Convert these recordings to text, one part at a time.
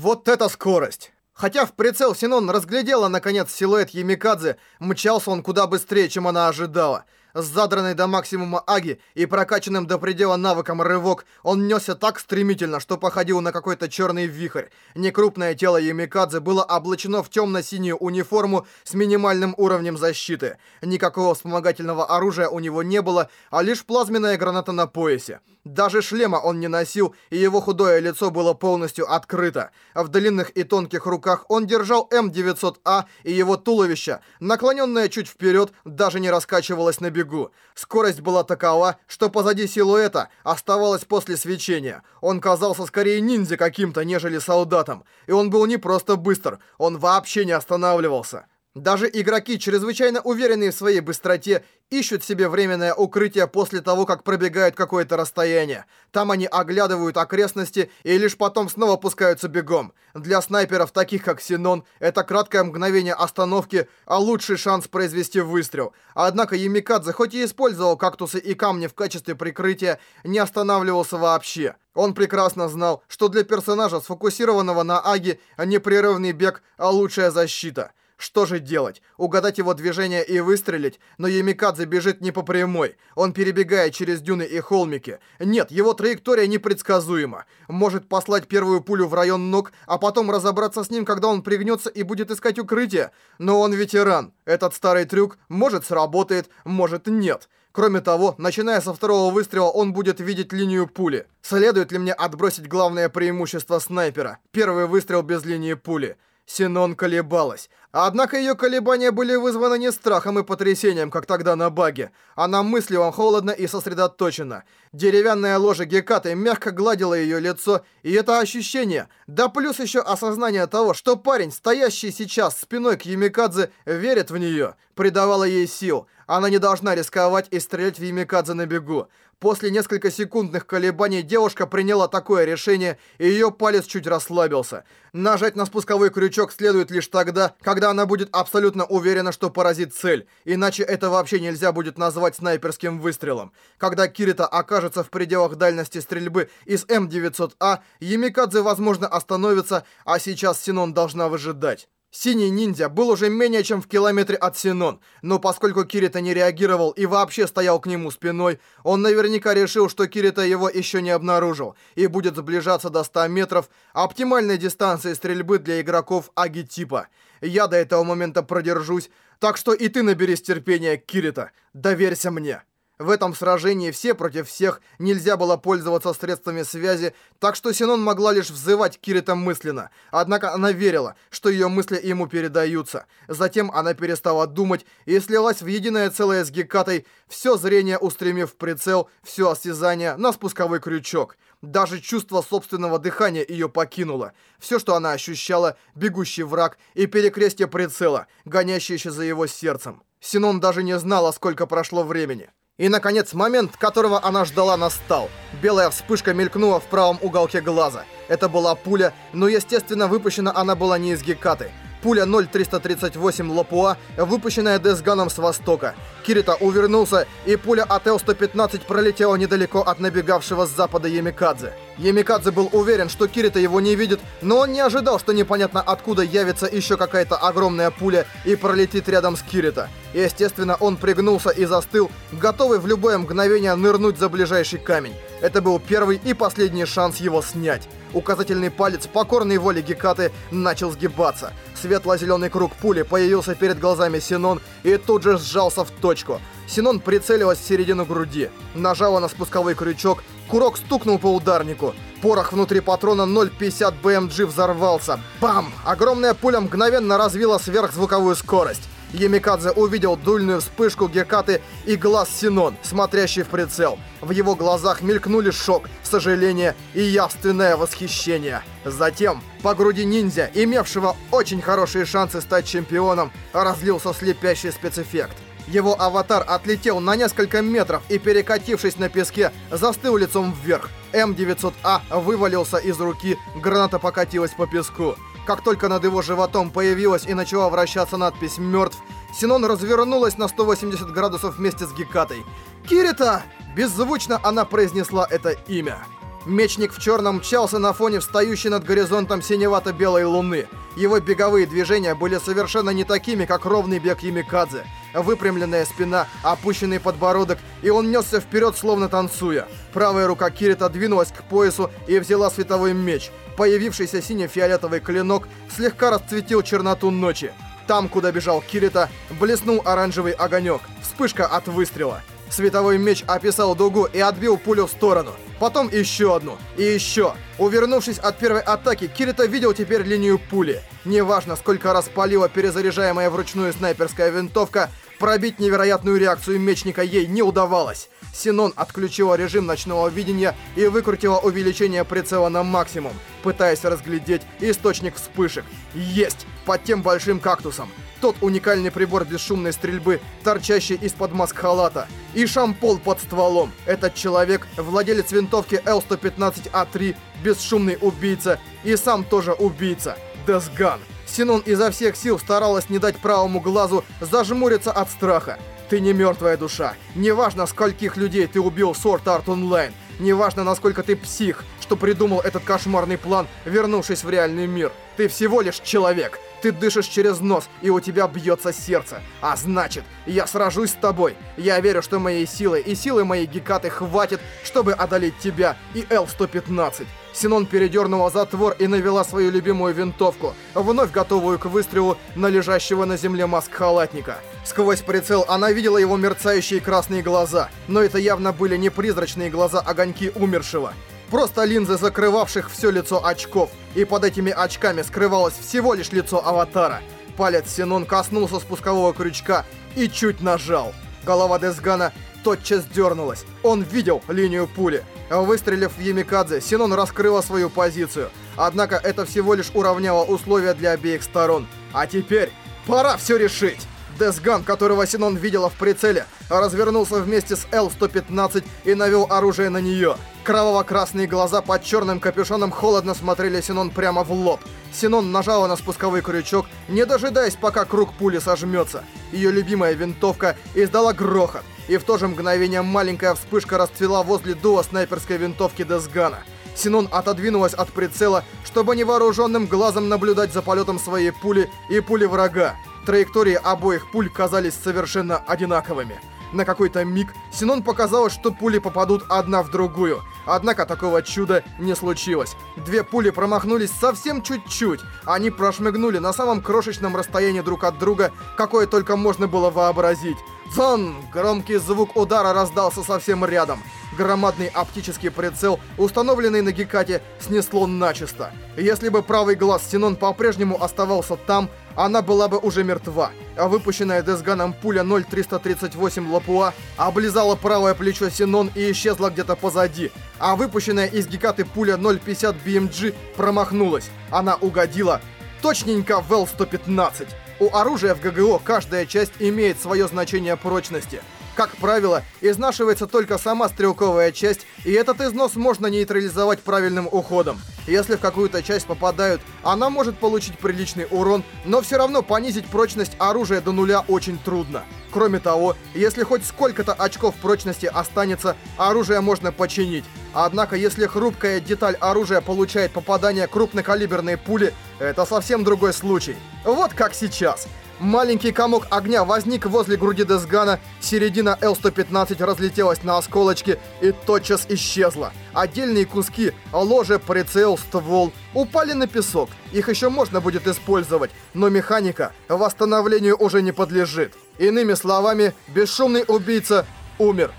Вот это скорость! Хотя в прицел Синон разглядела, наконец, силуэт Ямикадзе, мчался он куда быстрее, чем она ожидала. С задранной до максимума Аги и прокачанным до предела навыком рывок, он несся так стремительно, что походил на какой-то черный вихрь. Некрупное тело Ямикадзе было облачено в темно-синюю униформу с минимальным уровнем защиты. Никакого вспомогательного оружия у него не было, а лишь плазменная граната на поясе. Даже шлема он не носил, и его худое лицо было полностью открыто. В длинных и тонких руках он держал М900А, и его туловище, наклоненное чуть вперед, даже не раскачивалось на бегу. Скорость была такова, что позади силуэта оставалось после свечения. Он казался скорее ниндзя каким-то, нежели солдатом. И он был не просто быстр, он вообще не останавливался. Даже игроки, чрезвычайно уверенные в своей быстроте, ищут себе временное укрытие после того, как пробегают какое-то расстояние. Там они оглядывают окрестности и лишь потом снова пускаются бегом. Для снайперов, таких как Синон, это краткое мгновение остановки, а лучший шанс произвести выстрел. Однако Ямикадзе, хоть и использовал кактусы и камни в качестве прикрытия, не останавливался вообще. Он прекрасно знал, что для персонажа, сфокусированного на Аги, непрерывный бег – лучшая защита. Что же делать? Угадать его движение и выстрелить? Но Ямикадзе бежит не по прямой. Он перебегает через дюны и холмики. Нет, его траектория непредсказуема. Может послать первую пулю в район ног, а потом разобраться с ним, когда он пригнется и будет искать укрытие. Но он ветеран. Этот старый трюк может сработает, может нет. Кроме того, начиная со второго выстрела, он будет видеть линию пули. Следует ли мне отбросить главное преимущество снайпера? Первый выстрел без линии пули. Синон колебалась. Однако ее колебания были вызваны не страхом и потрясением, как тогда на баге. Она мыслила холодно и сосредоточенно. Деревянная ложа Гекаты мягко гладила ее лицо, и это ощущение, да плюс еще осознание того, что парень, стоящий сейчас спиной к Юмикадзе, верит в нее, придавало ей сил. Она не должна рисковать и стрелять в Юмикадзе на бегу. После нескольких секундных колебаний девушка приняла такое решение, и ее палец чуть расслабился. Нажать на спусковой крючок следует лишь тогда, когда она будет абсолютно уверена, что поразит цель, иначе это вообще нельзя будет назвать снайперским выстрелом. Когда Кирита окажется в пределах дальности стрельбы из М900А, Ямикадзе, возможно, остановится, а сейчас Синон должна выжидать. Синий ниндзя был уже менее чем в километре от Синон, но поскольку Кирита не реагировал и вообще стоял к нему спиной, он наверняка решил, что Кирита его еще не обнаружил и будет сближаться до 100 метров оптимальной дистанции стрельбы для игроков Аги-типа. Я до этого момента продержусь, так что и ты наберись терпения, Кирита. Доверься мне. В этом сражении все против всех, нельзя было пользоваться средствами связи, так что Синон могла лишь взывать Кирита мысленно. Однако она верила, что ее мысли ему передаются. Затем она перестала думать и слилась в единое целое с Гекатой, все зрение устремив в прицел, все осязание на спусковой крючок. Даже чувство собственного дыхания ее покинуло. Все, что она ощущала, бегущий враг и перекрестие прицела, гонящиеся за его сердцем. Синон даже не знала, сколько прошло времени. И, наконец, момент, которого она ждала, настал. Белая вспышка мелькнула в правом уголке глаза. Это была пуля, но, естественно, выпущена она была не из Гекаты. Пуля 0338 Лопуа, выпущенная Десганом с востока. Кирита увернулся, и пуля от Л-115 пролетела недалеко от набегавшего с запада Ямикадзе. Ямикадзе был уверен, что Кирита его не видит, но он не ожидал, что непонятно откуда явится еще какая-то огромная пуля и пролетит рядом с Кирита. Естественно, он пригнулся и застыл, готовый в любое мгновение нырнуть за ближайший камень. Это был первый и последний шанс его снять. Указательный палец покорной воли Гекаты начал сгибаться. Светло-зеленый круг пули появился перед глазами Синон и тут же сжался в точку. Синон прицелилась в середину груди. Нажала на спусковой крючок, курок стукнул по ударнику. Порох внутри патрона 0.50 BMG взорвался. Бам! Огромная пуля мгновенно развила сверхзвуковую скорость. Ямикадзе увидел дульную вспышку Гекаты и глаз Синон, смотрящий в прицел. В его глазах мелькнули шок, сожаление и явственное восхищение. Затем по груди ниндзя, имевшего очень хорошие шансы стать чемпионом, разлился слепящий спецэффект. Его аватар отлетел на несколько метров и, перекатившись на песке, застыл лицом вверх. М900А вывалился из руки, граната покатилась по песку. Как только над его животом появилась и начала вращаться надпись «Мертв», Синон развернулась на 180 градусов вместе с Гекатой. «Кирита!» Беззвучно она произнесла это имя. Мечник в черном мчался на фоне встающей над горизонтом синевато-белой луны. Его беговые движения были совершенно не такими, как ровный бег Ямикадзе. Выпрямленная спина, опущенный подбородок, и он несся вперед, словно танцуя. Правая рука Кирита двинулась к поясу и взяла световой меч. Появившийся сине-фиолетовый клинок слегка расцветил черноту ночи. Там, куда бежал Кирита, блеснул оранжевый огонек. Вспышка от выстрела. Световой меч описал дугу и отбил пулю в сторону. Потом еще одну. И еще. Увернувшись от первой атаки, Кирита видел теперь линию пули. Неважно, сколько раз палила перезаряжаемая вручную снайперская винтовка, пробить невероятную реакцию мечника ей не удавалось. Синон отключила режим ночного видения и выкрутила увеличение прицела на максимум, пытаясь разглядеть источник вспышек. Есть! Под тем большим кактусом. Тот уникальный прибор бесшумной стрельбы, торчащий из-под маск-халата. И шампол под стволом. Этот человек — владелец винтовки Л-115А3, бесшумный убийца, и сам тоже убийца. Десган. Синон изо всех сил старалась не дать правому глазу зажмуриться от страха. Ты не мертвая душа. Неважно, скольких людей ты убил в Sword Art Online. Неважно, насколько ты псих, что придумал этот кошмарный план, вернувшись в реальный мир. Ты всего лишь человек. Ты дышишь через нос, и у тебя бьется сердце. А значит, я сражусь с тобой. Я верю, что моей силы и силы моей Гекаты хватит, чтобы одолеть тебя и Л-115. Синон передернула затвор и навела свою любимую винтовку, вновь готовую к выстрелу на лежащего на земле маск-халатника. Сквозь прицел она видела его мерцающие красные глаза, но это явно были не призрачные глаза-огоньки умершего. Просто линзы закрывавших все лицо очков, и под этими очками скрывалось всего лишь лицо аватара. Палец Синон коснулся спускового крючка и чуть нажал. Голова Десгана тотчас дернулась. Он видел линию пули. Выстрелив в Ямикадзе, Синон раскрыла свою позицию. Однако это всего лишь уравняло условия для обеих сторон. А теперь пора все решить! Десган, которого Синон видела в прицеле, развернулся вместе с Л-115 и навел оружие на нее. Кроваво-красные глаза под черным капюшоном холодно смотрели Синон прямо в лоб. Синон нажала на спусковой крючок, не дожидаясь, пока круг пули сожмется. Ее любимая винтовка издала грохот, и в то же мгновение маленькая вспышка расцвела возле дула снайперской винтовки Десгана. Синон отодвинулась от прицела, чтобы невооруженным глазом наблюдать за полетом своей пули и пули врага. Траектории обоих пуль казались совершенно одинаковыми. На какой-то миг Синон показалось, что пули попадут одна в другую. Однако такого чуда не случилось. Две пули промахнулись совсем чуть-чуть. Они прошмыгнули на самом крошечном расстоянии друг от друга, какое только можно было вообразить. Зон! Громкий звук удара раздался совсем рядом. Громадный оптический прицел, установленный на Гекате, снесло начисто. Если бы правый глаз Синон по-прежнему оставался там, она была бы уже мертва. А выпущенная Десганом пуля 0338 Лапуа облизала правое плечо Синон и исчезла где-то позади. А выпущенная из Гекаты пуля 050 BMG промахнулась. Она угодила точненько в Л-115. У оружия в ГГО каждая часть имеет свое значение прочности. Как правило, изнашивается только сама стрелковая часть, и этот износ можно нейтрализовать правильным уходом. Если в какую-то часть попадают, она может получить приличный урон, но все равно понизить прочность оружия до нуля очень трудно. Кроме того, если хоть сколько-то очков прочности останется, оружие можно починить. Однако, если хрупкая деталь оружия получает попадание крупнокалиберной пули, это совсем другой случай. Вот как сейчас. Маленький комок огня возник возле груди Десгана, середина Л-115 разлетелась на осколочки и тотчас исчезла. Отдельные куски, ложе, прицел, ствол, упали на песок. Их еще можно будет использовать, но механика восстановлению уже не подлежит. Иными словами, бесшумный убийца умер.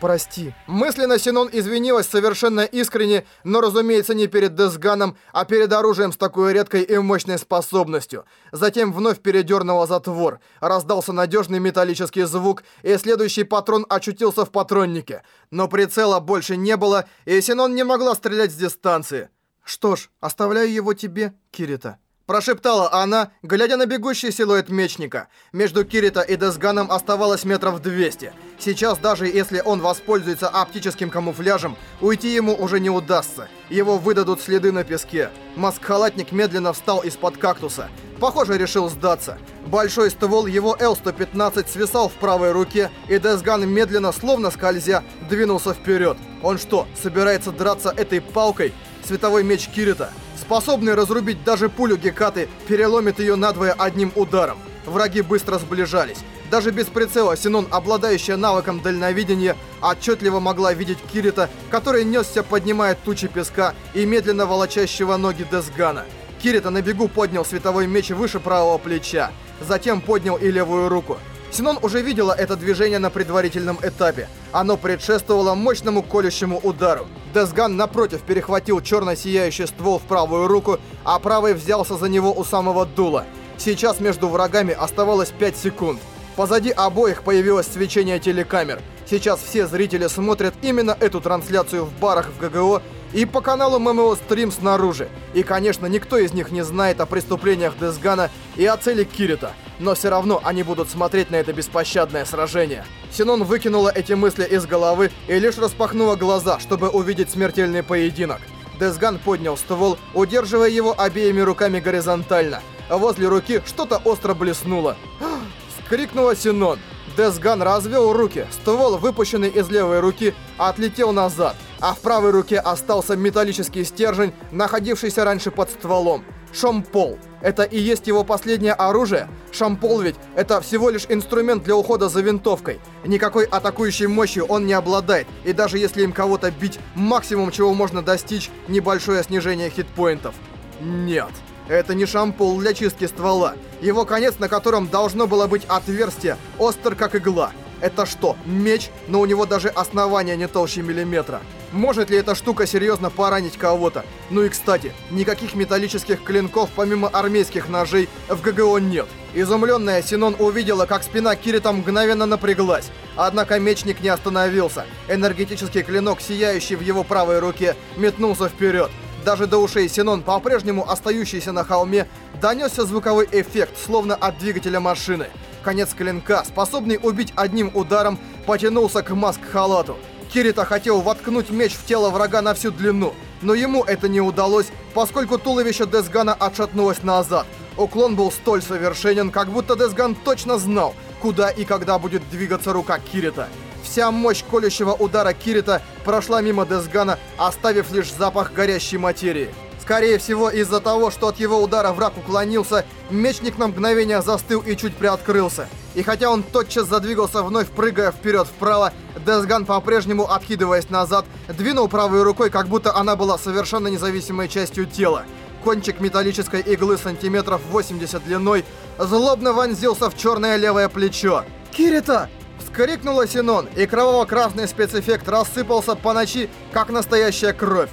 Прости. Мысленно Синон извинилась совершенно искренне, но, разумеется, не перед Десганом, а перед оружием с такой редкой и мощной способностью. Затем вновь передернула затвор. Раздался надежный металлический звук, и следующий патрон очутился в патроннике. Но прицела больше не было, и Синон не могла стрелять с дистанции. Что ж, оставляю его тебе, Кирита. Прошептала она, глядя на бегущий силуэт мечника. Между Кирита и Десганом оставалось метров 200. Сейчас, даже если он воспользуется оптическим камуфляжем, уйти ему уже не удастся. Его выдадут следы на песке. Маскхалатник медленно встал из-под кактуса. Похоже, решил сдаться. Большой ствол его Л-115 свисал в правой руке, и Десган медленно, словно скользя, двинулся вперед. Он что, собирается драться этой палкой? Световой меч Кирита, способный разрубить даже пулю Гекаты, переломит ее надвое одним ударом. Враги быстро сближались. Даже без прицела Синон, обладающая навыком дальновидения, отчетливо могла видеть Кирита, который несся, поднимая тучи песка и медленно волочащего ноги Десгана. Кирита на бегу поднял световой меч выше правого плеча, затем поднял и левую руку. Синон уже видела это движение на предварительном этапе. Оно предшествовало мощному колющему удару. Десган, напротив, перехватил черно сияющий ствол в правую руку, а правый взялся за него у самого дула. Сейчас между врагами оставалось 5 секунд. Позади обоих появилось свечение телекамер. Сейчас все зрители смотрят именно эту трансляцию в барах в ГГО и по каналу ММО Стрим снаружи. И, конечно, никто из них не знает о преступлениях Десгана и о цели Кирита. Но все равно они будут смотреть на это беспощадное сражение. Синон выкинула эти мысли из головы и лишь распахнула глаза, чтобы увидеть смертельный поединок. Десган поднял ствол, удерживая его обеими руками горизонтально. Возле руки что-то остро блеснуло. Крикнула Синон. Десган развел руки. Ствол, выпущенный из левой руки, отлетел назад, а в правой руке остался металлический стержень, находившийся раньше под стволом. Шампол. Это и есть его последнее оружие? Шампол ведь это всего лишь инструмент для ухода за винтовкой. Никакой атакующей мощью он не обладает, и даже если им кого-то бить, максимум чего можно достичь – небольшое снижение хитпоинтов. Нет. Это не шампул для чистки ствола. Его конец, на котором должно было быть отверстие, остр как игла. Это что, меч, но у него даже основание не толще миллиметра? Может ли эта штука серьезно поранить кого-то? Ну и кстати, никаких металлических клинков помимо армейских ножей в ГГО нет. Изумленная Синон увидела, как спина Кирита мгновенно напряглась. Однако мечник не остановился. Энергетический клинок, сияющий в его правой руке, метнулся вперед. Даже до ушей Синон, по-прежнему остающийся на холме, донесся звуковой эффект, словно от двигателя машины. Конец клинка, способный убить одним ударом, потянулся к маск-халату. Кирита хотел воткнуть меч в тело врага на всю длину, но ему это не удалось, поскольку туловище Десгана отшатнулось назад. Уклон был столь совершенен, как будто Десган точно знал, куда и когда будет двигаться рука Кирита. Вся мощь колющего удара Кирита прошла мимо Десгана, оставив лишь запах горящей материи. Скорее всего, из-за того, что от его удара враг уклонился, мечник на мгновение застыл и чуть приоткрылся. И хотя он тотчас задвигался вновь, прыгая вперед-вправо, Десган, по-прежнему откидываясь назад, двинул правой рукой, как будто она была совершенно независимой частью тела. Кончик металлической иглы сантиметров 80 длиной злобно вонзился в черное левое плечо. «Кирита!» Вскрикнула Синон, и кроваво-красный спецэффект рассыпался по ночи, как настоящая кровь.